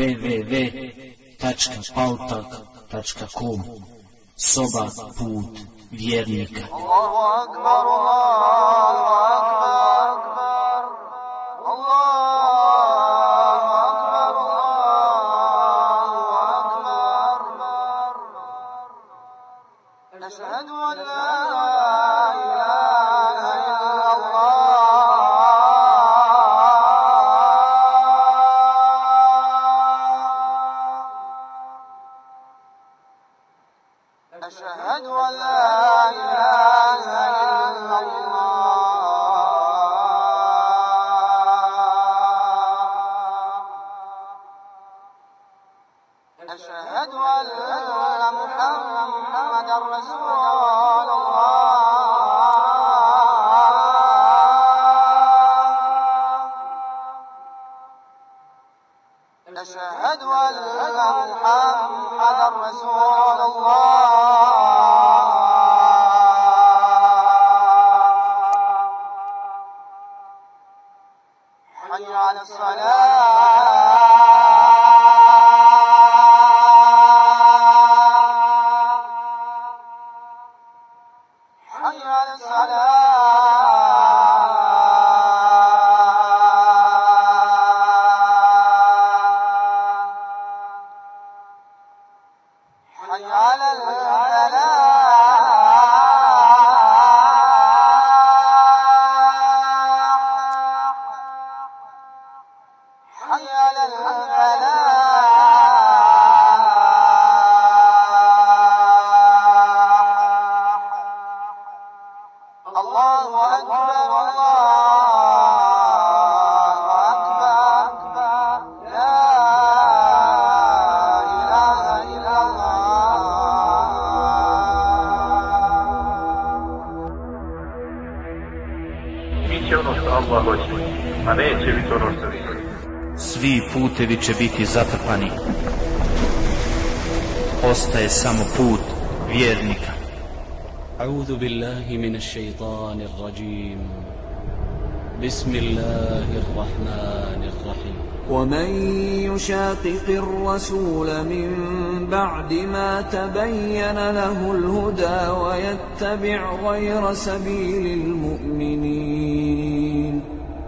www.pautak.com Soba put vjernika. Allahu akbar, Allahu akbar. Putevi će biti zatrpani. Ostaje samo put vjernika. أعوذ بالله من الشيطان الرجيم بسم الله الرحمن الرحيم ومن يشاقق الرسول من بعد ما تبين له الهدى ويتبع غير سبيل المؤمنين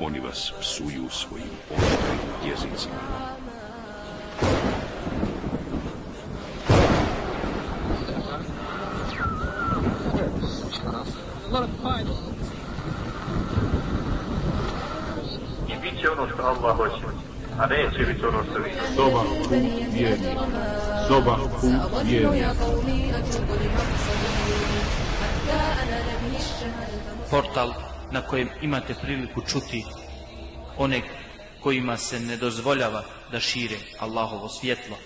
oni vas psuju svojim oštrim jezicima. I bit će ono što Allah hoće, a neće biti ono što vi. Soba put vjernika. Soba put vjernika. Portal na kojem imate priliku čuti one kojima se ne dozvoljava da šire Allahovo svjetlo.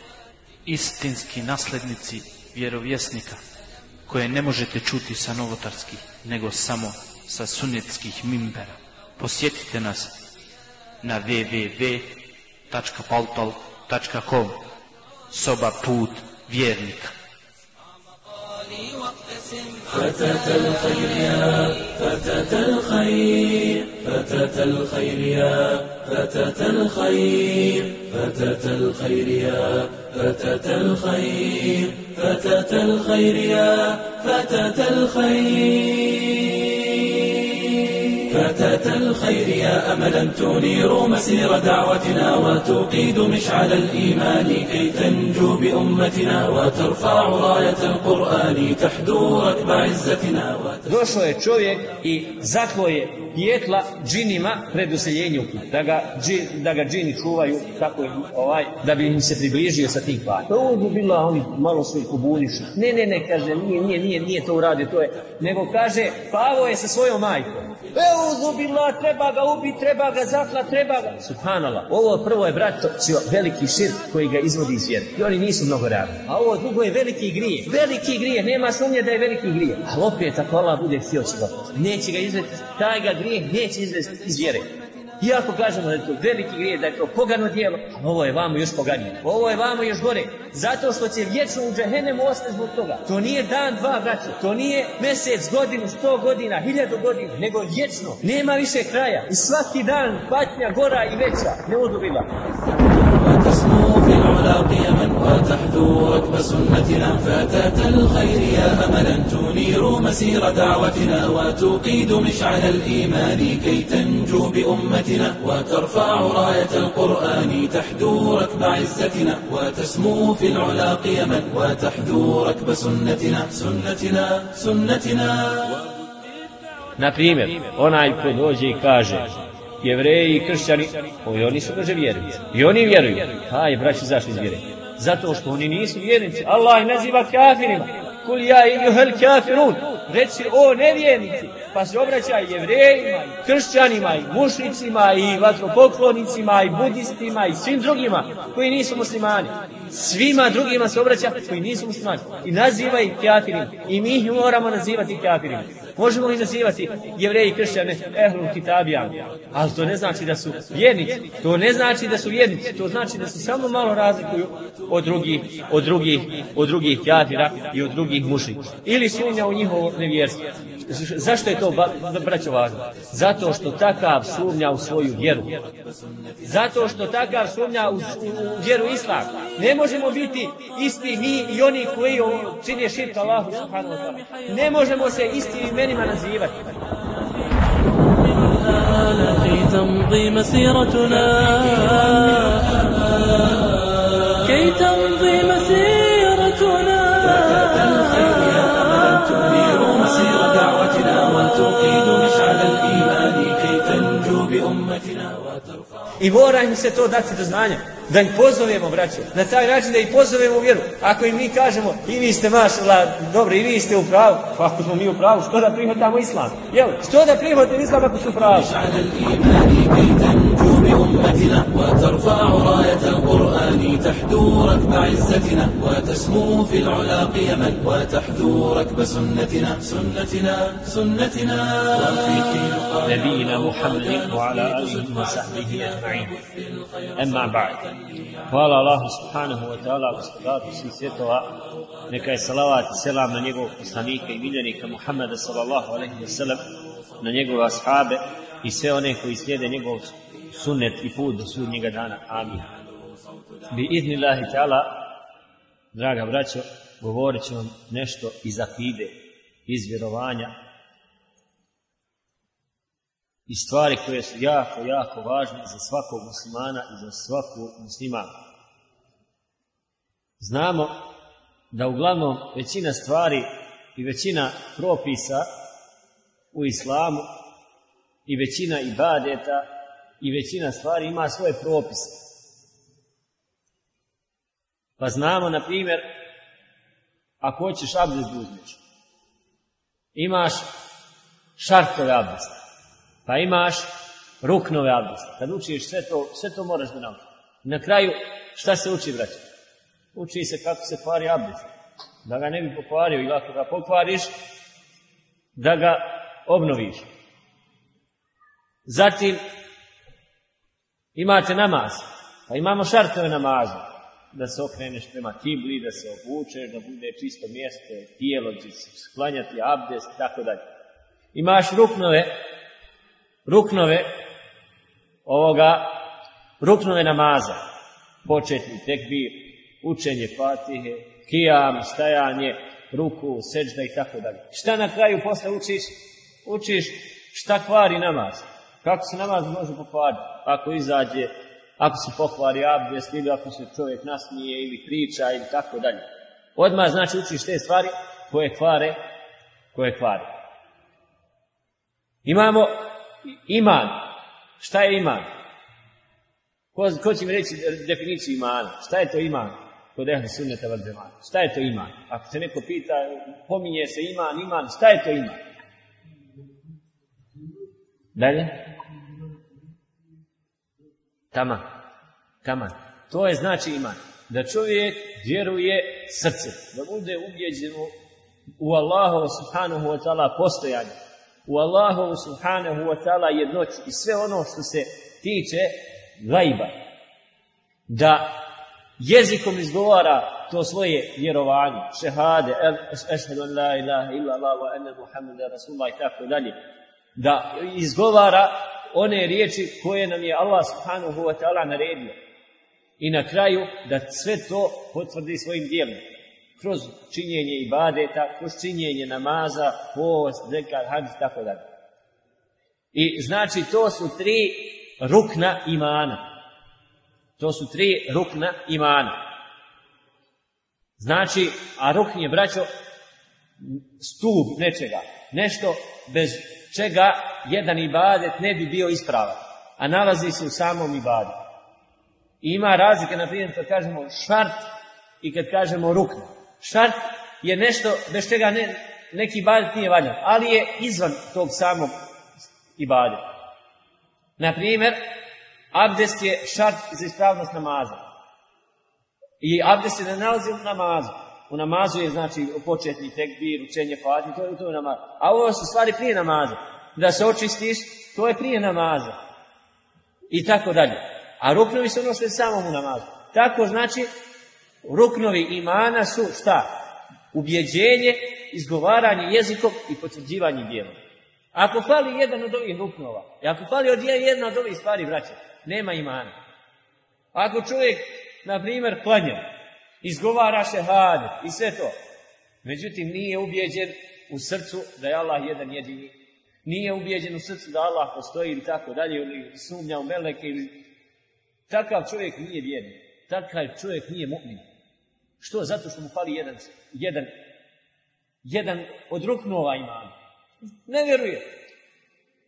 Istinski naslednici vjerovjesnika koje ne možete čuti sa novotarskih, nego samo sa sunnetskih mimbera. Posjetite nas na www.paltal.com Soba put vjernika. فتاة الخير يا فتاة الخير فتاة الخير يا فتاة الخير فتاة الخير يا فتاة الخير فتاة الخير يا فتاة الخير. فتاة الخير يا أملا تنير مسير دعوتنا وتقيد مشعل الإيمان كي تنجو بأمتنا وترفع راية القرآن تحدو ركب عزتنا Došao je čovjek i zaklo je pijetla džinima pred useljenju, da ga, dži, da ga džini čuvaju, kako je ovaj, da bi im se približio sa tim kvarima. Pa ovo bila, oni malo su ih pobunišu. Ne, ne, ne, kaže, nije, nije, nije, nije to uradio, to je, nego kaže, Pavo je sa svojom majkom. Evo bila, treba ga ubiti, treba ga zakla, treba ga. Subhanallah, ovo prvo je brat veliki šir koji ga izvodi iz vjere. I oni nisu mnogo radni. A ovo drugo je veliki grije. Veliki grije, nema sumnje da je veliki grije. Ali opet, ako Allah bude htio će ga, neće ga izvesti, taj ga grije neće izvesti iz vjere. Iako kažemo da je to veliki grije, da je to pogano dijelo, ovo je vamo još poganije. Ovo je vamo još gore. Zato što će vječno u džehennemu ostati zbog toga. To nije dan, dva, braće. To nije mjesec, godinu, sto godina, hiljadu godina, nego vječno. Nema više kraja. I svaki dan patnja gora i veća. Ne udubila. وتحذو ركب سنتنا فتاة الخير يا أملا تنير مسير دعوتنا وتقيد مشعل الإيمان كي تنجو بأمتنا وترفع راية القرآن تحدو ركب عزتنا وتسمو في العلا قيما وتحذو ركب سنتنا سنتنا سنتنا Na primjer, onaj ko dođe i kaže, jevreji i kršćani, oni su kaže vjernici. I oni vjeruju. Aj, braći, zašto iz vjere? Zato što oni nisu vjernici. Allah naziva kafirima. Kul ja i kafirun. Reci o nevjernici. Pa se obraća jevrejima, i kršćanima, i mušnicima, i vatropoklonicima, i budistima, i svim drugima koji nisu muslimani. Svima drugima se obraća koji nisu muslimani. I naziva ih kafirima. I mi ih moramo nazivati kafirima. Možemo ih nazivati jevreji kršćane ehlul kitabijama, ali to ne znači da su vjernici. To ne znači da su vjernici, to znači da se samo malo razlikuju od drugih, od drugih, od drugih kafira i od drugih mušnika. Ili sumnja u njihovo nevjerstvo. Zašto je to, braćo, važno? Zato što takav sumnja u svoju vjeru. Zato što takav sumnja u, u, u vjeru islam. Ne možemo biti isti mi i oni koji čine širk Allahu subhanahu wa ta'ala. Ne možemo se istim imenima nazivati. كي تمضي مسيرتنا كي تمضي مسيرتنا I mora im se to dati do znanja. Da ih pozovemo, braćo. Na taj način da ih pozovemo u vjeru. Ako im mi kažemo, i vi ste mašala, dobro, i vi ste u pravu. Pa ako smo mi u pravu, što da prihvatamo islam? Jel? Što da prihvatimo islam ako su u pravu? مشعل الإيمان كي تنجو بأمتنا وترفع راية القرآن تحدو ركب عزتنا وتسمو في العلا قيما وتحذو ركب سنتنا سنتنا سنتنا نبينا محمد وعلى آله وصحبه أجمعين أما بعد Hvala Allahu subhanahu wa ta'ala, gospodaru svih svjetova. Neka je salavat i selam na njegovog poslanika i miljenika Muhammeda sallallahu alaihi wa sallam, na njegove ashabe i sve one koji slijede njegov sunnet i put do sudnjega dana. Amin. Bi idnillahi ta'ala, draga braćo, govorit ću vam nešto iz akide, iz vjerovanja, i stvari koje su jako, jako važne za svakog muslimana i za svaku muslimanu. Znamo da uglavnom većina stvari i većina propisa u islamu i većina ibadeta i većina stvari ima svoje propise. Pa znamo, na primjer, ako hoćeš abdest uzmeš, imaš šartove abdesta, pa imaš ruknove abdesta. Kad učiš sve to, sve to moraš da naučiš. Na kraju, šta se uči, braće? Uči se kako se kvari abdest. Da ga ne bi pokvario ili ako ga pokvariš, da ga obnoviš. Zatim, imate namaz. Pa imamo šartove namaza. Da se okreneš prema kibli, da se obučeš, da bude čisto mjesto, tijelo će se sklanjati, abdest tako dalje. Imaš ruknove ruknove ovoga, ruknove namaza, početni tekbir, učenje fatihe, kijam, stajanje, ruku, seđda i tako dalje. Šta na kraju posle učiš? Učiš Šta kvari namaz? Kako se namaz može pokvariti? Ako izađe, ako se pokvari abdest ili ako se čovjek nasmije ili priča ili tako dalje. Odmah znači učiš te stvari koje kvare, koje kvare. Imamo iman. Šta je iman? Ko, ko će mi reći definiciju imana? Šta je to iman? Kod ehli sunneta. Šta je to iman? Ako se neko pita, pominje se iman, iman, šta je to iman? Dalje? Taman. Taman. To je znači iman. Da čovjek vjeruje srce. Da bude ubjeđen u Allahovu subhanahu wa ta'ala postojanje. U Allahovu subhanahu wa ta'ala jednoći. I sve ono što se tiče gajba. Da jezikom izgovara to svoje vjerovanje, šehade, ešhedu la ilaha illa Allah wa anna Muhammeda Rasulullah i tako dalje. Da izgovara one riječi koje nam je Allah subhanahu wa ta'ala naredio. I na kraju da sve to potvrdi svojim dijelom. Kroz činjenje ibadeta, kroz činjenje namaza, post, zekar, hadis, tako dalje. I znači to su tri rukna imana. To su tri rukna imana. Znači, a rukn je, braćo, stup nečega. Nešto bez čega jedan ibadet ne bi bio ispravan. A nalazi se u samom ibadetu. I ima razlike, na primjer, kad kažemo šart i kad kažemo rukn. Šart je nešto bez čega ne, neki ibadet nije valjan, ali je izvan tog samog ibadeta. Na primjer, abdest je šart za ispravnost namaza. I abdest se ne nalazi u namazu. U namazu je znači početni tekbir, učenje fatih, to je to je namaz. A ovo su stvari prije namaza. Da se očistiš, to je prije namaza. I tako dalje. A ruknovi su ono što je u namazu. Tako znači, ruknovi imana su šta? Ubjeđenje, izgovaranje jezikom i potvrđivanje djelom. Ako fali jedan od ovih ruknova, i ako fali od jedna od ovih stvari, braće, nema imana. Ako čovjek, na primjer, klanja, izgovara šehadet i sve to, međutim nije ubijeđen u srcu da je Allah jedan jedini, nije ubijeđen u srcu da Allah postoji ili tako dalje, ili sumnja u meleke, ili takav čovjek nije vjerni, takav čovjek nije mu'min. Što? Zato što mu fali jedan, jedan, jedan od ruknova imana. Ne vjeruje.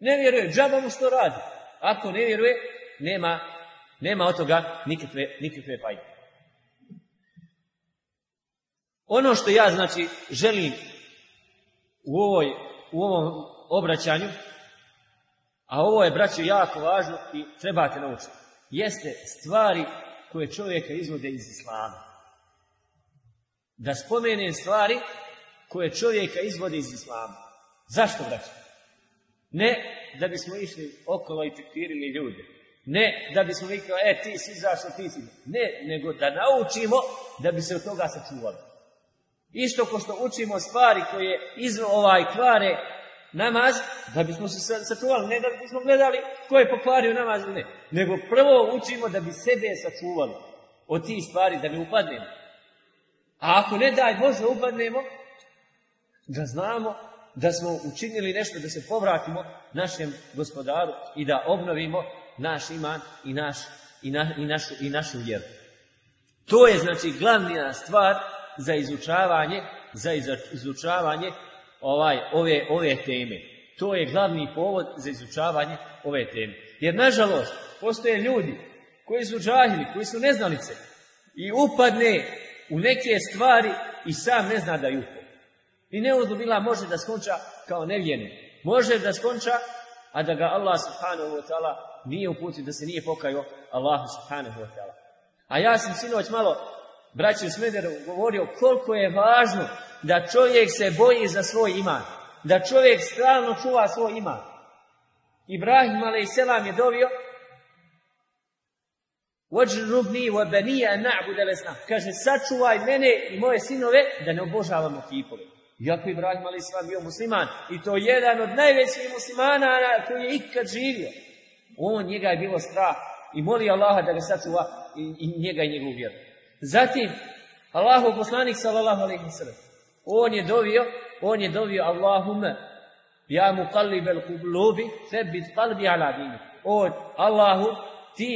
Ne vjeruje. Džaba mu što radi. Ako ne vjeruje, nema, nema od toga nikakve, nikakve fajde. Ono što ja znači želim u, ovoj, u ovom obraćanju, a ovo je, braćo, jako važno i trebate naučiti, jeste stvari koje čovjeka izvode iz islama. Da spomenem stvari koje čovjeka izvode iz islama. Zašto, braćo? Ne da bismo išli okolo i tektirili ljude. Ne da bismo rekli, e ti si zašto ti si. Ne, nego da naučimo da bi se od toga sačuvali. Isto ko što učimo stvari koje iz ovaj kvare namaz, da bismo se sačuvali. Ne da bismo gledali ko je pokvario namaz ili ne. Nego prvo učimo da bi sebe sačuvali od tih stvari, da ne upadnemo. A ako ne daj Bože upadnemo, da znamo da smo učinili nešto da se povratimo našem gospodaru i da obnovimo naš iman i, naš, i, na, i, našu, i našu vjeru. To je znači glavna stvar za izučavanje za izučavanje ovaj ove ove teme. To je glavni povod za izučavanje ove teme. Jer nažalost postoje ljudi koji su džahili, koji su neznalice i upadne u neke stvari i sam ne zna da je. I neuzubila može da skonča kao nevjernik. Može da skonča, a da ga Allah subhanahu wa ta'ala nije uputio, da se nije pokajao Allahu subhanahu wa ta'ala. A ja sam sinoć malo, braći u Smederu, govorio koliko je važno da čovjek se boji za svoj iman. Da čovjek stalno čuva svoj iman. Ibrahim a.s. je dovio وَجْنُبْنِي وَبَنِيَ نَعْبُدَ لَسْنَا Kaže, sačuvaj mene i moje sinove da ne obožavamo kipove. Iako Ibrahim a.s. bio musliman i to jedan od najvećih muslimana koji je ikad živio. On njega je bilo strah i moli Allaha da ga sačuva i, i njega i njegovu vjeru. Zatim, Allahov poslanik sallallahu alaihi wa sallam, on je dovio, on je dovio Allahume, Ja mu kalibel kublubi, sebit kalbi ala dini. O Allahu, ti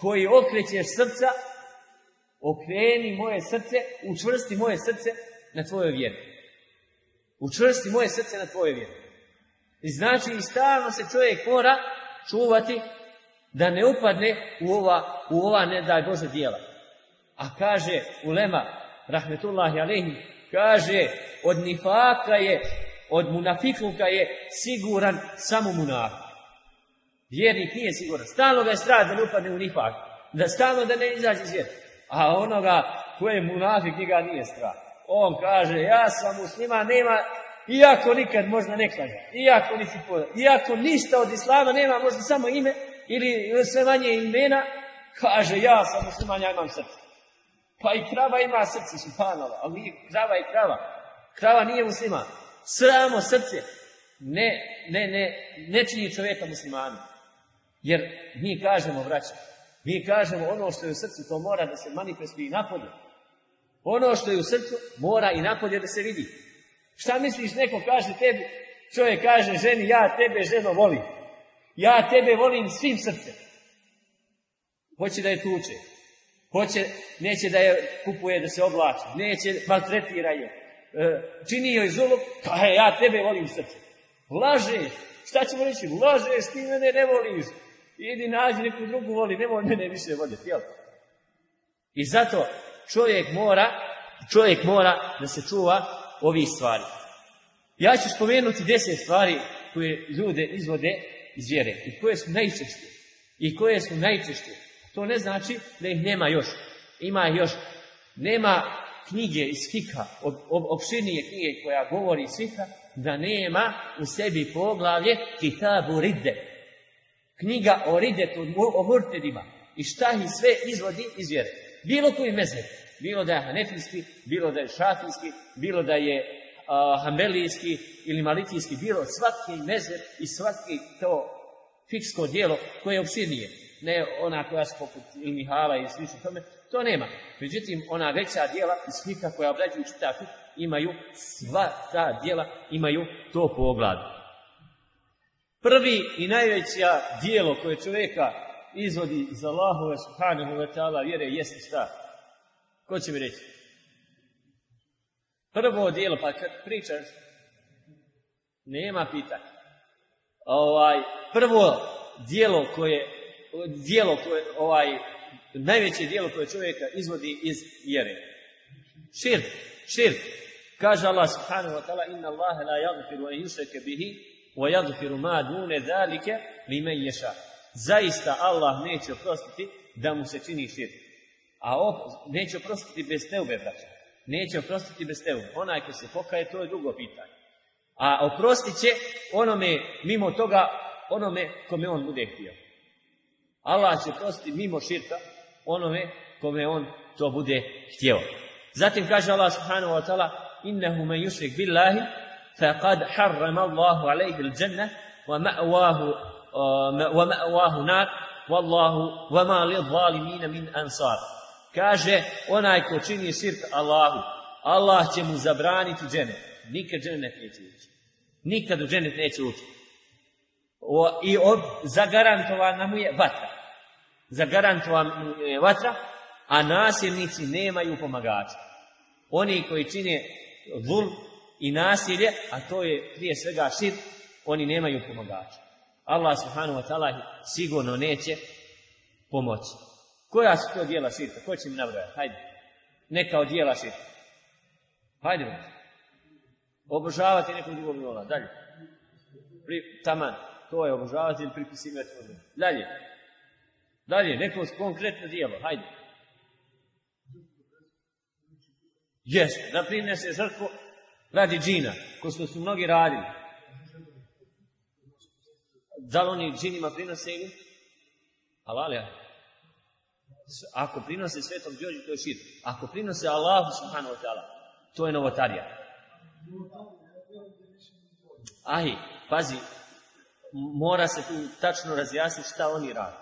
koji okrećeš srca, okreni moje srce, učvrsti moje srce na tvojoj vjeri. Učvrsti moje srce na tvojoj vjeri. I znači, i stalno se čovjek mora čuvati da ne upadne u ova, u ova ne daj Bože dijela. A kaže Ulema, rahmetullahi alaihi, kaže, od nifaka je, od munafikluka je siguran samo munafik. Vjernik nije siguran. Stalno ga je strah da ne upadne u nifak. Da stalno da ne izađe iz vjere. A onoga koji je munafik, njega nije strah. On kaže, ja sam muslima, nema, iako nikad možda ne iako nisi poda, iako ništa od islama nema, možda samo ime, ili sve manje imena, kaže, ja sam musliman, ja imam srce. Pa i krava ima srce, subhanallah, ali nije krava i krava. Krava nije musliman. Samo srce ne, ne, ne, ne čini čovjeka muslimanom. Jer mi kažemo, vraća, mi kažemo ono što je u srcu, to mora da se manifestuje i napolje. Ono što je u srcu, mora i napolje da se vidi. Šta misliš, neko kaže tebi, čovjek kaže ženi, ja tebe ženo volim. Ja tebe volim svim srcem. Hoće da je tuče. Hoće, neće da je kupuje, da se oblači. Neće, maltretira je. E, čini joj zulog, pa ja tebe volim srce. Lažeš. Šta ćemo reći? Lažeš, ti mene ne voliš. Idi nađi neku drugu voli, nemoj mene više voljeti, jel? I zato čovjek mora, čovjek mora da se čuva ovih stvari. Ja ću spomenuti deset stvari koje ljude izvode iz vjere i koje su najčešće. I koje su najčešće. To ne znači da ih nema još. Ima ih još. Nema knjige iz fika, ob, ob, opširnije knjige koja govori iz fika, da nema u sebi poglavlje Kitabu Ridde. Knjiga o Ridetu, o murtedima. I šta ih sve izvodi iz vjere. Bilo koji mezheb. Bilo da je hanefijski, bilo da je šafijski, bilo da je a, hambelijski ili malitijski, bilo svaki mezheb i svaki to fiksko dijelo koje je opširnije. Ne ona koja se poput ili Mihala i slično tome, to nema. Međutim, ona veća dijela iz fika koja obrađuju čitav imaju, sva ta dijela imaju to poglavlje. Prvi i najveća dijelo koje čovjeka izvodi iz Allahove subhanahu wa ta'ala vjere jeste šta? Ko će mi reći? Prvo dijelo, pa kad pričaš, nema pitanja. Ovaj, prvo dijelo koje, dijelo koje, ovaj, najveće dijelo koje čovjeka izvodi iz vjere. Širk, širk. Kaže Allah subhanahu wa ta'ala, inna Allahe la yagfiru an yushrake bihi, wa yagfiru ma dune zalike li men ješa. Zaista Allah neće oprostiti da mu se čini širk. A op, neće oprostiti bez teube, braća. Neće oprostiti bez teube. Onaj ko se pokaje, to je drugo pitanje. A oprostit će onome, mimo toga, onome kome on bude htio. Allah će oprostiti mimo širka onome kome on to bude htio. Zatim kaže Allah subhanahu wa ta'ala innahu man yushrik billahi faqad harrama Allahu alayhi al-jannah wa ma'wahu wa ma'wahu nar wallahu wa ma lidh-dhalimin min ansar. Kaže onaj ko čini širk Allahu, Allah će mu zabraniti dženet. Nikad dženet neće ući. Nikad u dženet neće ući. O, I od, zagarantovana mu je vatra. Zagarantovana mu je vatra, a nasilnici nemaju pomagača. Oni koji čine vul i nasilje, a to je prije svega širk, oni nemaju pomagača. Allah subhanahu wa ta'ala sigurno neće pomoći. Koja su to dijela širka? Ko će mi nabrojati? Hajde. Neka od dijela širka. Hajde. Obožavati nekog drugog. Dalje. Pri, taman. To je obožavati ili pripisivati. Dalje. Dalje. Neko konkretno dijelo. Hajde. Jeste. Da prinese žrtvu radi džina. Ko što su mnogi radili. Da li oni džinima prinose ili? Halalija. Ako prinose svetom Đorđu, to je šir. Ako prinose Allahu subhanahu wa ta'ala, to je novotarija. Aj, pazi, mora se tu tačno razjasniti šta oni rade.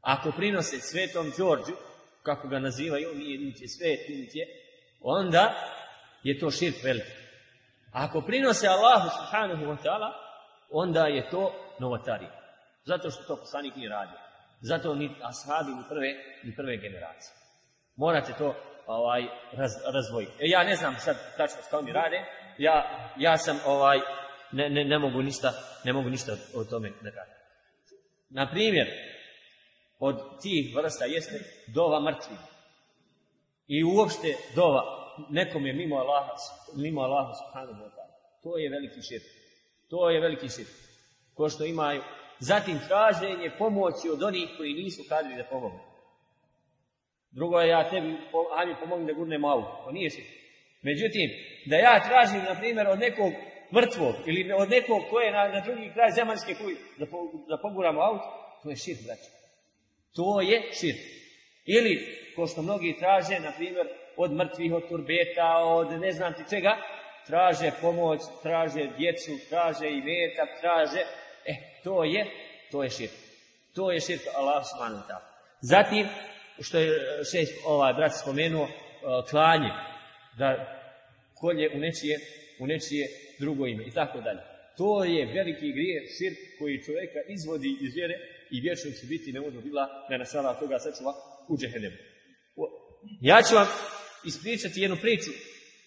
Ako prinose svetom Đorđu, kako ga nazivaju, nije niti svet, niti onda je to širk veliki. Ako prinose Allahu subhanahu wa ta'ala, onda je to novotarija. Zato što to poslanik nije radio. Zato ni ashabi ni prve, ni prve generacije. Morate to ovaj raz, razvojiti. E, ja ne znam sad tačno što oni rade. Ja, ja sam ovaj ne, ne, ne mogu ništa ne mogu ništa o tome da kažem. Na primjer, od tih vrsta jeste dova mrtvi. I uopšte dova nekom je mimo Allaha, mimo Allaha subhanahu wa ta'ala. To je veliki širk. To je veliki širk. Ko što imaju. Zatim traženje pomoći od onih koji nisu kadri da pomogu. Drugo je ja tebi, aj mi pomogni da gurnem auto. To nije širk. Međutim, da ja tražim, na primjer, od nekog mrtvog ili od nekog koje je na, na drugi kraj zemaljske kuj da, po, da poguramo auto, to je širk, braće. To je širk. Ili, ko što mnogi traže, na primjer, od mrtvih, od turbeta, od ne znam ti čega, traže pomoć, traže djecu, traže i metak, traže, e, to je, to je širk. To je širk Allah subhanahu. Zatim, što je ovaj brat spomenuo, klanje, da kolje u nečije, u nečije drugo ime i tako dalje. To je veliki grije, širk koji čovjeka izvodi iz vjere i vječno će biti neudno bila da nas toga sačuva u džehennemu. Ja ću vam ispričati jednu priču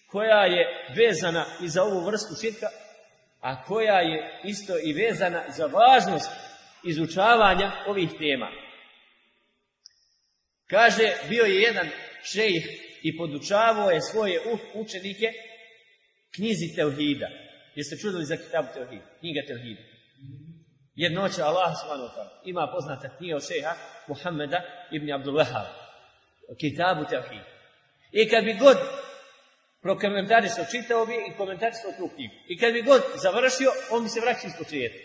koja je vezana i za ovu vrstu širka, a koja je isto i vezana za važnost izučavanja ovih tema. Kaže, bio je jedan šejih i podučavao je svoje učenike knjizi Teuhida. Jeste čudili za kitabu Teuhida? Knjiga Teuhida. Jednoća Allah subhanahu. Ima poznata knjiga od šeha Muhammeda ibn Abdul Wahab. Kitabu Teuhida. I kad bi god prokomentarisao, čitao bi i komentarisao tu knjigu. I kad bi god završio, on bi se vraćao iz početka.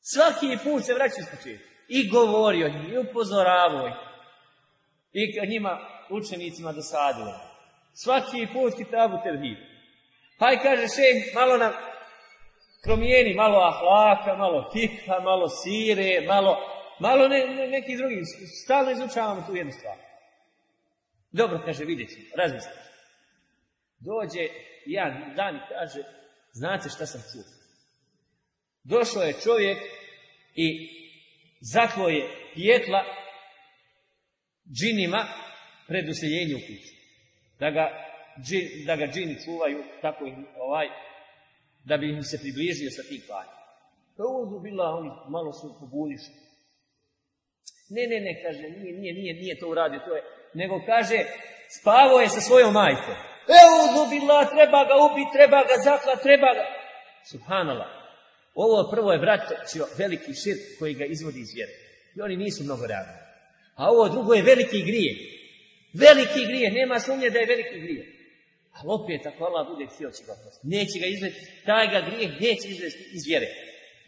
Svaki put se vraćao iz početka. I govorio i upozoravao. I njima, učenicima dosadilo. Svaki put kitabu tevhid. Pa i kaže še, malo nam promijeni, malo ahlaka, malo fikha, malo sire, malo, malo ne, ne, neki drugi. Stalno izučavamo tu jednu stvar. Dobro, kaže, vidjet ćemo, razmislite. Dođe jedan dan i kaže, znate šta sam čuo? Došao je čovjek i zaklo je pjetla džinima pred useljenje u kuću. Da ga, džin, da ga džini čuvaju, tako im, ovaj, da bi im se približio sa tim klanjem. Pa ovo bila, oni malo su pobunišli. Ne, ne, ne, kaže, nije, nije, nije, nije to uradio, to je, nego kaže, spavao je sa svojom majkom. Evo zubila, treba ga ubiti, treba ga zaklat, treba ga... Subhanallah. Ovo prvo je, brat, veliki širk koji ga izvodi iz vjere. I oni nisu mnogo realni. A ovo drugo je veliki grije. Veliki grije, nema sumnje da je veliki grije. Ali opet, ako Allah bude htio će ga oprostiti. Neće ga izvesti, taj ga grije neće izvesti iz vjere.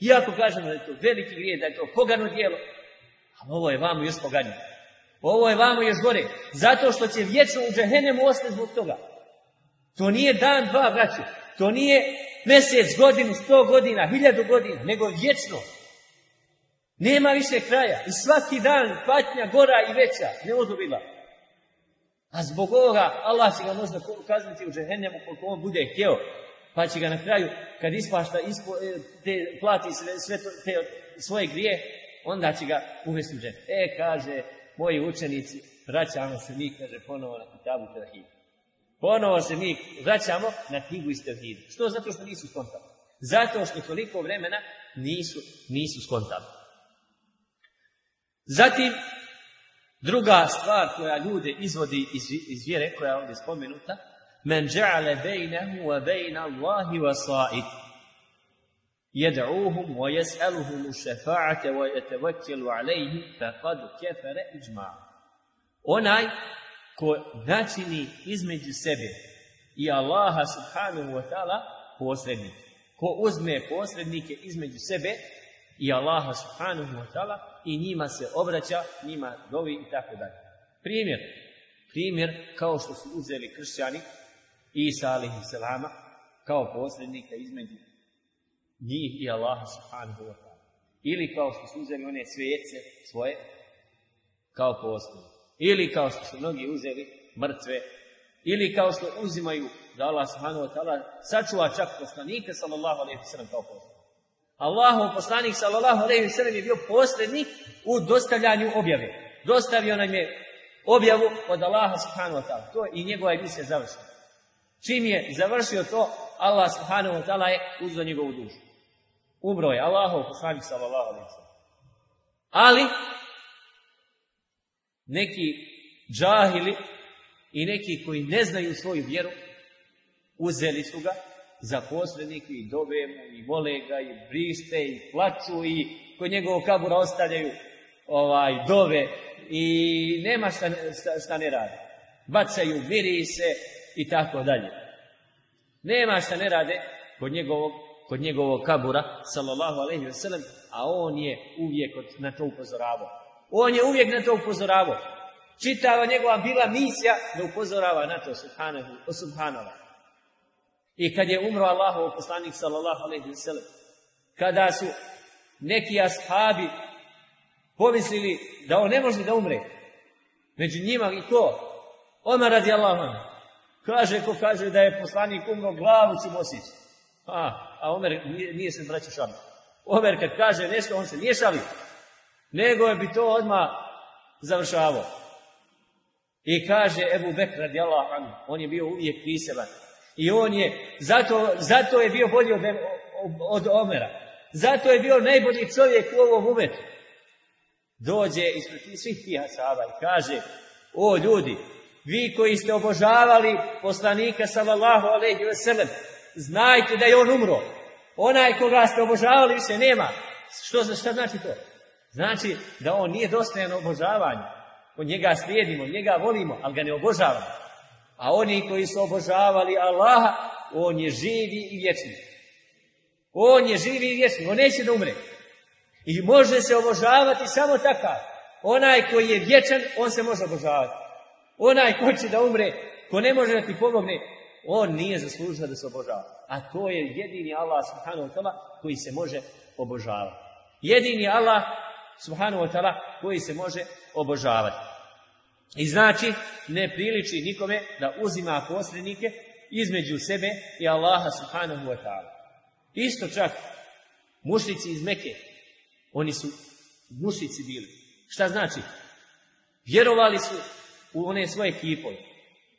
Iako kažemo da je to veliki grije, da je to pogano dijelo, ali ovo je vamo još poganije. Ovo je vamo još gore. Zato što će vječno u džahennemu ostati zbog toga. To nije dan, dva, vraći. To nije mjesec, godinu, sto godina, hiljadu godina, nego vječno. Nema više kraja. I svaki dan patnja gora i veća, neodobila. A zbog ovoga Allah će ga možda kazniti u džehennemu koliko on bude htio. Pa će ga na kraju, kad ispašta, ispo, te, plati sve, sve to, te svoje grije, onda će ga uvesti u džehennem. E, kaže, moji učenici, vraćamo se mi, kaže, ponovo na kitabu Tevhid. Ponovo se mi vraćamo na knjigu iz Tevhida. Što? Zato što nisu skontali. Zato što toliko vremena nisu, nisu skontali. Zatim, Druga stvar koja ljude izvodi iz, iz vjere, koja je ovdje spomenuta, men dža'ale bejnehu wa bejna Allahi wa sa'id. Jed'uhum wa jes'aluhum šefa'ate wa jetevekjelu alejhi fa kadu kefere iđma'a. Onaj ko načini između sebe i Allaha subhanahu wa ta'ala posrednik. Ko uzme posrednike između sebe i Allaha subhanahu wa ta'ala i njima se obraća, njima dovi i tako dalje. Primjer, primjer kao što su uzeli kršćani Isa alaihi salama kao posrednika između njih i Allaha subhanahu wa ta'ala. Ili kao što su uzeli one svijece svoje kao posrednike. Ili kao što su mnogi uzeli mrtve. Ili kao što uzimaju da Allah subhanahu wa ta'ala sačuva čak poslanika sallallahu alaihi sallam kao poslanik. Allahov poslanik sallallahu alejhi ve sellem je bio posrednik u dostavljanju objave. Dostavio nam je objavu od Allaha subhanahu wa ta'ala. To i njegova emisija završena. Čim je završio to, Allah subhanahu wa ta'ala je uzeo njegovu dušu. Umro je Allahov poslanik sallallahu alejhi ve sellem. Ali neki džahili i neki koji ne znaju svoju vjeru uzeli su ga za posrednike i dove mu i vole ga i brište i plaću i kod njegovog kabura ostavljaju ovaj dove i nema šta, šta, šta ne rade. Bacaju mirise i tako dalje. Nema šta ne rade kod njegovog, kod njegovog kabura, sallallahu alaihi wa sallam, a on je uvijek na to upozoravao. On je uvijek na to upozoravao. Čitava njegova bila misija da upozorava na to, subhanahu, subhanallah. I kad je umro Allahov poslanik sallallahu alejhi ve sellem, kada su neki ashabi pomislili da on ne može da umre, među njima i ko? Omar radijallahu anhu. Kaže ko kaže da je poslanik umro, glavu će nosići. A, a Omer nije, nije se braćo šali. Omer kad kaže nešto, on se nije šali. Nego je bi to odmah završavao. I kaže Ebu Bekr radijallahu anhu, on je bio uvijek priseban. I on je, zato, zato je bio bolji od, od Omera. Zato je bio najbolji čovjek u ovom umetu. Dođe ispred svih tih asaba i kaže, o ljudi, vi koji ste obožavali poslanika sallallahu alejhi ve sellem, znajte da je on umro. Onaj koga ste obožavali više nema. Što, šta znači to? Znači da on nije dostojan obožavanju. Od njega slijedimo, njega volimo, ali ga ne obožavamo. A oni koji su obožavali Allaha, on je živi i vječni. On je živi i vječni, on neće da umre. I može se obožavati samo takav. Onaj koji je vječan, on se može obožavati. Onaj ko će da umre, ko ne može da ti pomogne, on nije zaslužio da se obožava. A to je jedini Allah subhanahu wa ta'ala koji se može obožavati. Jedini Allah subhanahu wa ta'ala koji se može obožavati. I znači, ne priliči nikome da uzima posrednike između sebe i Allaha subhanahu wa ta'ala. Isto čak, mušnici iz Meke, oni su mušnici bili. Šta znači? Vjerovali su u one svoje kipove,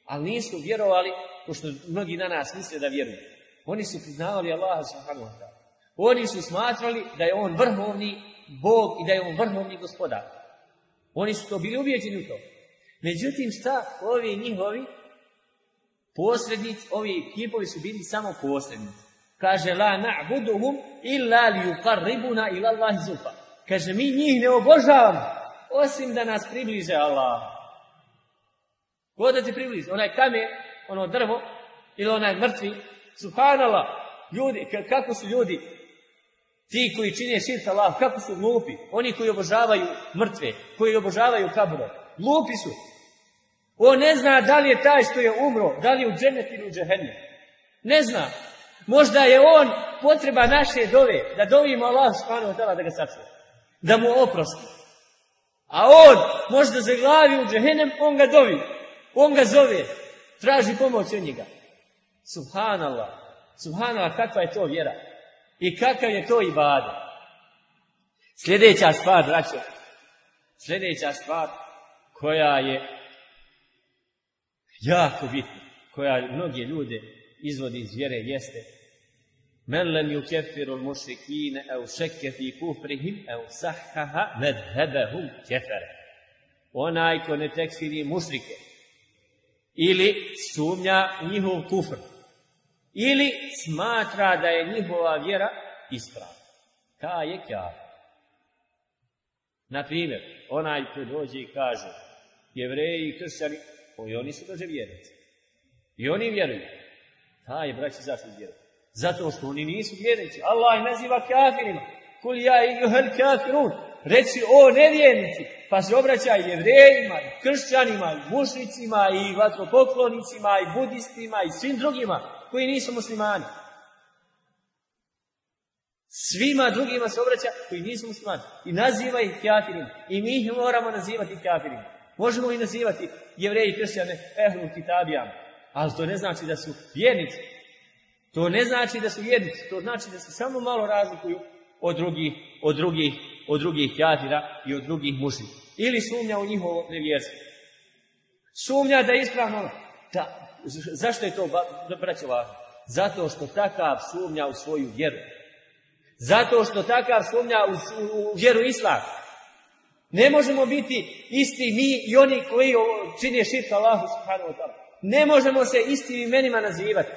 ali nisu vjerovali, pošto mnogi na nas misle da vjeruju. Oni su priznavali Allaha subhanahu wa ta'ala. Oni su smatrali da je on vrhovni Bog i da je on vrhovni gospodar. Oni su to bili ubijeđeni u to. Međutim, šta ovi njihovi posrednici, ovi kipovi su bili samo posrednici. Kaže, la na'buduhum illa li yuqarribuna ila Allahi zulfa. Kaže, mi njih ne obožavamo, osim da nas približe Allah. Ko da ti približe? Onaj kamen, ono drvo, ili onaj mrtvi, subhanallah, ljudi, kako su ljudi, ti koji čine širk Allah, kako su glupi, oni koji obožavaju mrtve, koji obožavaju kaburo, glupi su. On ne zna da li je taj što je umro, da li je u džennet ili u džehennem. Ne zna. Možda je on potreba naše dove, da dovimo Allah subhanahu wa da ga sačuje. Da mu oprosti. A on možda zaglavi u džehennem, on ga dovi. On ga zove. Traži pomoć od njega. Subhanallah. Subhanallah, kakva je to vjera. I kakav je to ibadet. Sljedeća stvar, braćo. Sljedeća stvar koja je jako bitna, koja mnoge ljude izvodi iz vjere, jeste Men lem yukeffiru al-mushrikeen aw shakka fi kufrihim aw sahhaha madhhabahum kafara. Onaj ko ne tekfiri mušrike ili sumnja njihov kufr ili smatra da je njihova vjera ispravna. Ta je kafir. Na primjer, onaj ko dođe i kaže jevreji i kršćani i oni su dođe vjernici. I oni vjeruju. Taj, braći, zašto vjeruju? Zato što oni nisu vjernici. Allah ih naziva kafirima. Kul ja i juhel kafirun. Reci o nevjernici. Pa se obraća i jevrejima, i kršćanima, i mušnicima, i vatropoklonicima, i budistima, i svim drugima koji nisu muslimani. Svima drugima se obraća koji nisu muslimani. I naziva ih kafirima. I mi ih moramo nazivati kafirima. Možemo i nazivati jevreji kršćane ehlu kitabijama. Ali to ne znači da su vjernici. To ne znači da su vjernici, to znači da se samo malo razlikuju od drugih, od drugih, od drugih kafira i od drugih mušlika. Ili sumnja u njihovo nevjerstvo. Sumnja da je ispravno. Da, zašto je to, braćo, važno? Zato što takav sumnja u svoju vjeru. Zato što takav sumnja u, u, vjeru islam. Ne možemo biti isti mi i oni koji čine širka Allahu subhanahu wa ta'ala. Ne možemo se istim imenima nazivati.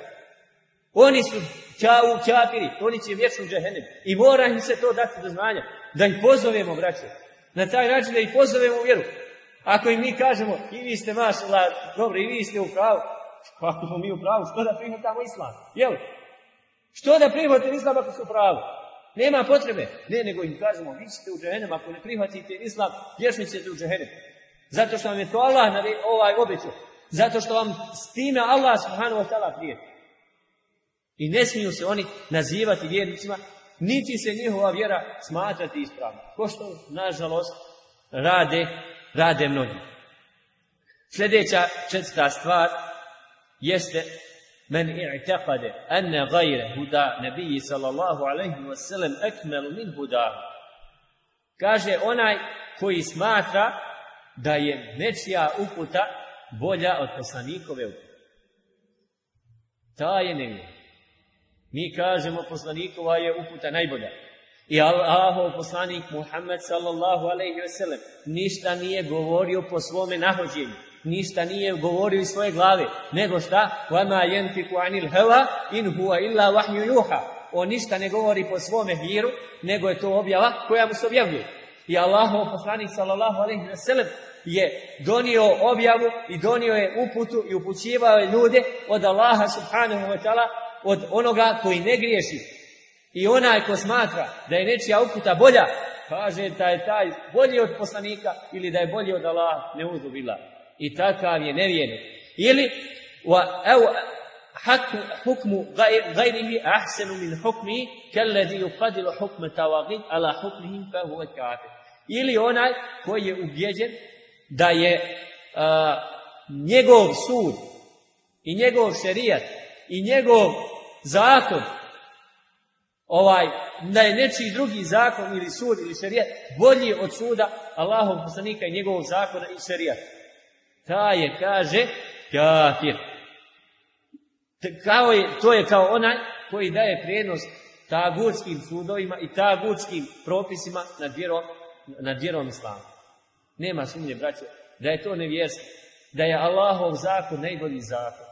Oni su čavu čapiri, oni će vječno u džehennem. I mora im se to dati do znanja. Da ih pozovemo, braće. Na taj način da ih pozovemo u vjeru. Ako im mi kažemo, i vi ste mašala, dobro, i vi ste u pravu. Ako smo mi u pravu, što da prihvatamo islam? Jel? Što da prihvatimo islam ako su u pravu? Nema potrebe. Ne, nego im kažemo, vi ćete u džehennem, ako ne prihvatite islam, vješni ćete u džehennem. Zato što vam je to Allah nare- ovaj obećao. Zato što vam s time Allah subhanahu wa ta'ala prijeti. I ne smiju se oni nazivati vjernicima, niti se njihova vjera smatrati ispravno. Ko što, nažalost, rade, rade mnogi. Sljedeća četvrta stvar jeste men i'taqade anna gajre huda nebiji sallallahu alaihi wa sallam akmelu min huda. Kaže onaj koji smatra da je nečija uputa bolja od poslanikove upute. Ta je. Mi kažemo poslanikova je uputa najbolja. I Allahov poslanik Muhammed sallallahu alaihi ve sellem ništa nije govorio po svome nahođenju Ništa nije govorio iz svoje glave. Nego šta? وَمَا يَنْتِكُ عَنِ الْهَوَا إِنْ هُوَ إِلَّا وَحْيُ يُوحَى On ništa ne govori po svome hiru, nego je to objava koja mu se objavljuje. I Allahov poslanik sallallahu alaihi ve sellem je donio objavu i donio je uputu i upućivao je ljude od Allaha subhanahu wa ta'ala od onoga koji ne griješi. I onaj ko smatra da je nečija uputa bolja, kaže da je taj bolji od poslanika ili da je bolji od Allaha, ne uzubila. I takav je nevjernik. Ili wa hukmu gajrihi ahsenu min hukmi kellezi yuqadilu hukme tawagid ala hukmihim fa huwa kafir. Ili onaj koji je ubjeđen da je a, njegov sud i njegov šerijat i njegov zakon ovaj da je nečiji drugi zakon ili sud ili šerijat bolji od suda Allahov poslanika i njegovog zakona i šerijata. Ta je, kaže, kafir. Kao je, to je kao onaj koji daje prijednost tagutskim sudovima i tagutskim propisima nad vjerom, nad islama. Nema sumnje, braće, da je to nevjerstvo. Da je Allahov zakon najbolji zakon.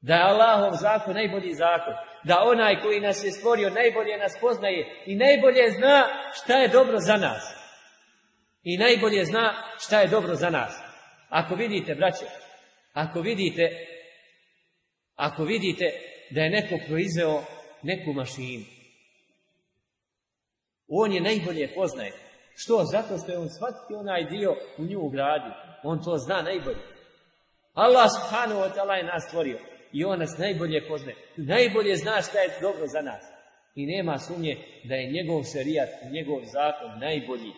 Da je Allahov zakon najbolji zakon. Da onaj koji nas je stvorio najbolje nas poznaje i najbolje zna šta je dobro za nas. I najbolje zna šta je dobro za nas. Ako vidite, braće, ako vidite, ako vidite da je neko proizveo neku mašinu, on je najbolje poznaje. Što? Zato što je on svaki onaj dio u nju ugradio. On to zna najbolje. Allah subhanahu wa ta'ala je nas stvorio. I on nas najbolje poznaje. Najbolje zna šta je dobro za nas. I nema sumnje da je njegov šerijat, njegov zakon najbolji.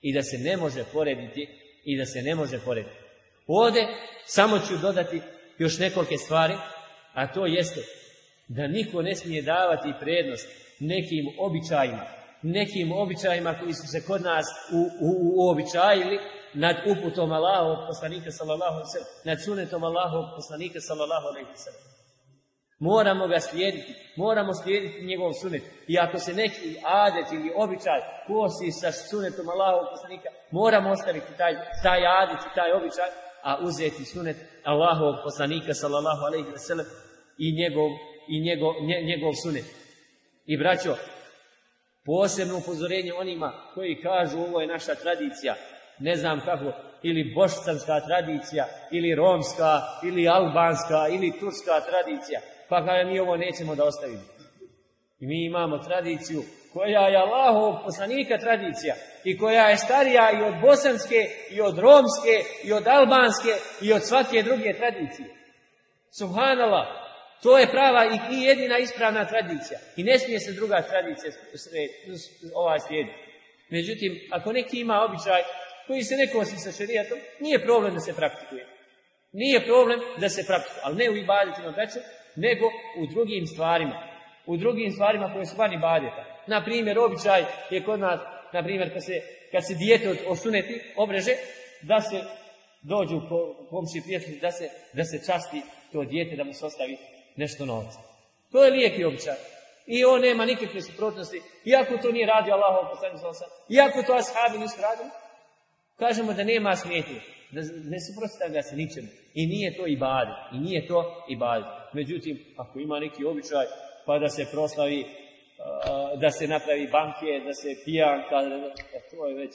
I da se ne može porediti. I da se ne može porediti. Ovdje samo ću dodati još nekolike stvari, a to jeste da niko ne smije davati prednost nekim običajima, nekim običajima koji su se kod nas uobičajili nad uputom Allahovog poslanika sallallahu alejhi ve nad sunetom Allahovog poslanika sallallahu alejhi ve. Moramo ga slijediti, moramo slijediti njegov sunet. I ako se neki adet ili običaj kosi sa sunetom Allahovog poslanika, moramo ostaviti taj, taj adet i taj običaj, a uzeti sunet Allahovog poslanika sallallahu alejhi ve sellem i njegov i njegov, nje, njegov sunet. I braćo, posebno upozorenje onima koji kažu ovo je naša tradicija, ne znam kako, ili boštanska tradicija, ili romska, ili albanska, ili turska tradicija, pa kada mi ovo nećemo da ostavimo. I mi imamo tradiciju koja je Allahov poslanika tradicija i koja je starija i od bosanske, i od romske, i od albanske, i od svake druge tradicije. Subhanallah, to je prava i jedina ispravna tradicija. I ne smije se druga tradicija ovaj slijediti. Međutim, ako neki ima običaj koji se ne kosi sa šerijatom, nije problem da se praktikuje. Nije problem da se praktikuje, ali ne u ibadetima braćo, nego u drugim stvarima. U drugim stvarima koje su van ibadeta. Na primjer, običaj je kod nas, na primjer, kad se, kad se dijete osuneti, obreže, da se dođu po komši prijatelji, da se, da se časti to dijete, da mu se ostavi nešto novca. To je lijepi običaj. I on nema nikakve suprotnosti, iako to nije radio Allahov poslanik iako to ashabi nisu radili, kažemo da nema smetnje, da ne suprotstavlja se ničemu. I nije to ibadet, i nije to ibadet. Međutim, ako ima neki običaj, pa da se proslavi, da se napravi banke, da se pijanka, da, to je već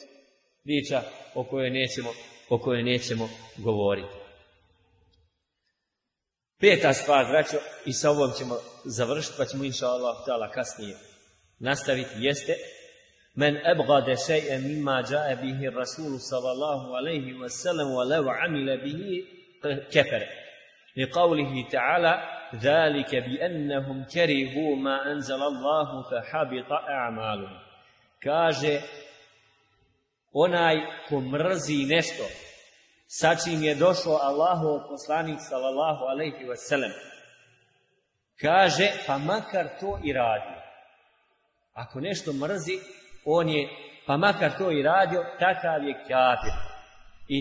priča o kojoj nećemo, o kojoj nećemo govoriti. Peta stvar, braćo, i sa ovom ćemo završiti, pa ćemo inša Allah htjela kasnije nastaviti, jeste Men ebgade še'e mimma džae bihi rasulu sallallahu alaihi wa sallam wa lev amile bihi kefere. Li qavlihi ta'ala ذلك بأنهم كرهوا ما أنزل الله فحبط أعمالهم kaže onaj ko mrzi nešto sa čim je došao Allahov poslanik sallallahu alejhi ve sellem kaže pa makar to i radi ako nešto mrzi on je pa makar to i radio takav je kafir i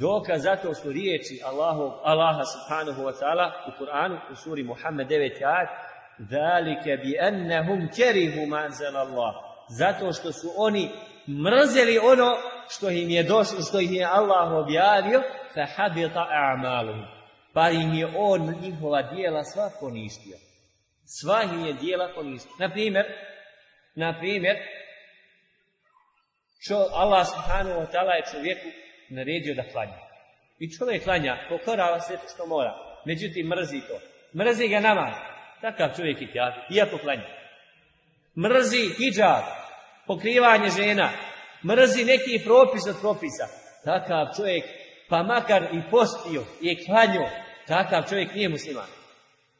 dokaz zato su riječi Allahu Allaha subhanahu wa ta'ala u Kur'anu u suri Muhammed 9 ayat zalika bi annahum karihu ma anzala Allah zato što su oni mrzeli ono što im je došlo, što im je Allah objavio, fa habita a'maluhum. Pa im je on njihova dijela sva poništio. Sva im je dijela poništio. Na primjer, na primjer, Allah subhanahu wa ta'ala je čovjeku naredio da klanja. I čovjek klanja, pokorava sve što mora. Međutim, mrzi to. Mrzi ga namaz. Takav čovjek je kjaf, iako klanja. Mrzi hijab, pokrivanje žena, mrzi neki propis od propisa. Takav čovjek, pa makar i postio i klanio, takav čovjek nije musliman.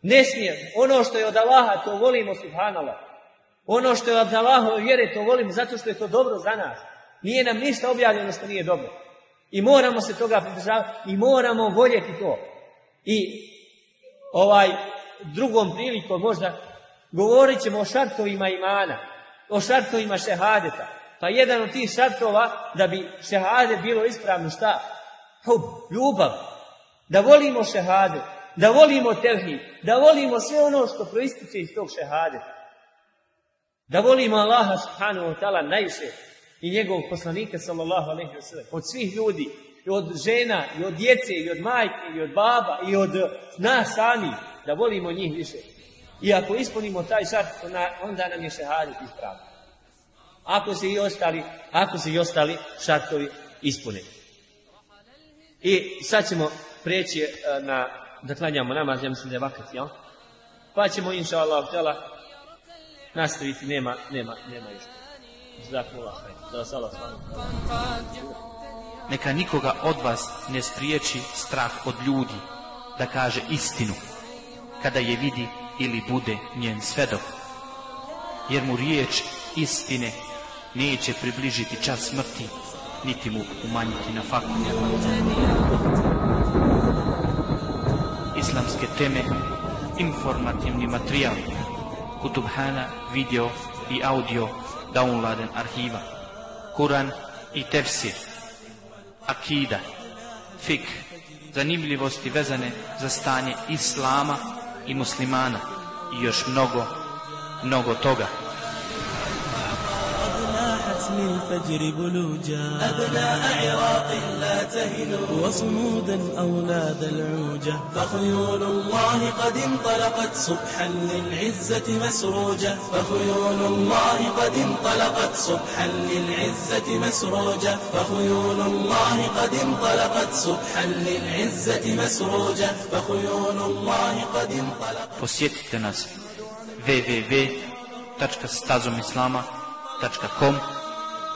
Ne smije, ono što je od Allaha, to volimo subhanallah. Ono što je od Allaha vjere, to volimo zato što je to dobro za nas. Nije nam ništa objavljeno što nije dobro. I moramo se toga pridržavati i moramo voljeti to. I ovaj drugom prilikom možda govorit ćemo o šartovima imana, o šartovima šehadeta. Pa jedan od tih šartova da bi šehade bilo ispravno šta? Hub, ljubav. Da volimo šehade, da volimo tevhid, da volimo sve ono što proističe iz tog šehade. Da volimo Allaha subhanahu wa ta'ala najviše i njegovog poslanika sallallahu alejhi ve sellem od svih ljudi i od žena i od djece i od majke i od baba i od nas sami da volimo njih više. I ako ispunimo taj šart onda nam je šehadet ispravno. Ako se i ostali, ako se i ostali šartovi ispune. I sad ćemo preći e, na da klanjamo namaz, ja mislim da je vakat, jel? Pa ćemo inša Allah nastaviti, nema, nema, nema. Neka nikoga od vas ne spriječi strah od ljudi da kaže istinu kada je vidi ili bude njen svedok. Jer mu riječ istine neće približiti čas smrti niti mu umanjiti na faktu. Islamske teme, informativni materijal, kutubhana, video i audio downloaden arhiva, Kuran i tefsir, akida, fik, zanimljivosti vezane za stanje islama i muslimana. I još mnogo, mnogo toga. الفجر بلوجا. أبناء عراق لا تهنوا. وصمودا أولاد العوجة فخيول الله قد انطلقت صبحا للعزة مسروجة فخيول الله قد انطلقت صبحا للعزة مسروجة فخيول الله قد انطلقت صبحا للعزة مسروجة فخيول الله قد انطلقت Posjetite nas. www.stazomislama.com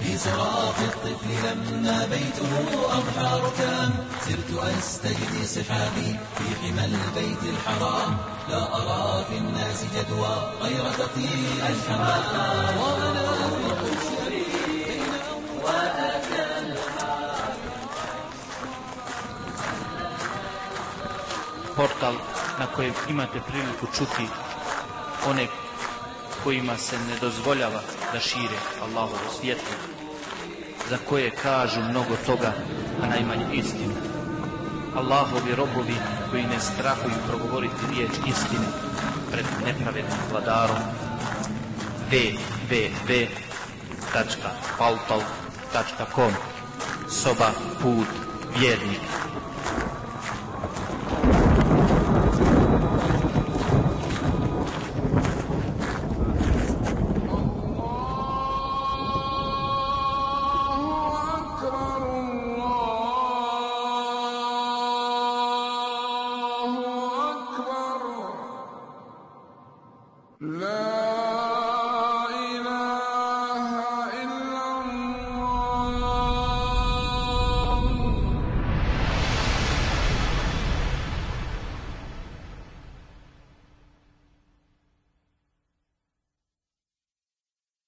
في صراخ الطفل لما بيته أضحى ركام سرت أستجدي صحابي في حمى البيت الحرام. لا أرى في الناس جدوى غير تطير الحمام. وأنا في القدس portal na kojem imate priliku čuti one kojima se ne dozvoljava da šire Allahovo svjetlo, za koje kažu mnogo toga, a najmanje istinu. Allahovi robovi koji ne strahuju progovoriti riječ istine pred nepravednim vladarom www.pautal.com Soba put vjernika